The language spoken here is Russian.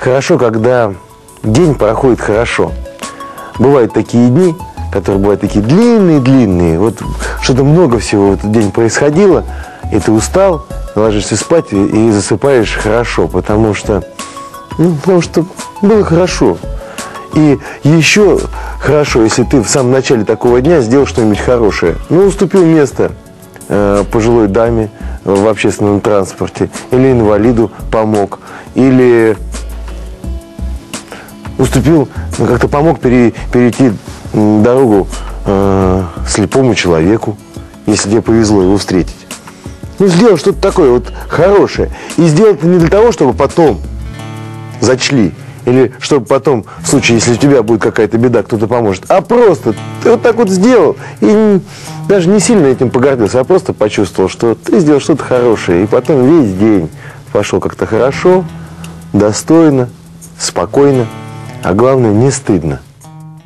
хорошо, когда день проходит хорошо. Бывают такие дни, которые бывают такие длинные-длинные. Вот что-то много всего в этот день происходило, и ты устал, ложишься спать и засыпаешь хорошо, потому что, ну, потому что было хорошо. И еще хорошо, если ты в самом начале такого дня сделал что-нибудь хорошее. Ну, уступил место э, пожилой даме в общественном транспорте, или инвалиду помог, или уступил, ну, как-то помог пере, перейти дорогу э, слепому человеку, если тебе повезло его встретить. Ну, сделал что-то такое вот хорошее. И сделал это не для того, чтобы потом зачли, или чтобы потом, в случае, если у тебя будет какая-то беда, кто-то поможет, а просто ты вот так вот сделал, и даже не сильно этим погордился, а просто почувствовал, что ты сделал что-то хорошее, и потом весь день пошел как-то хорошо, достойно, спокойно, а главное, не стыдно.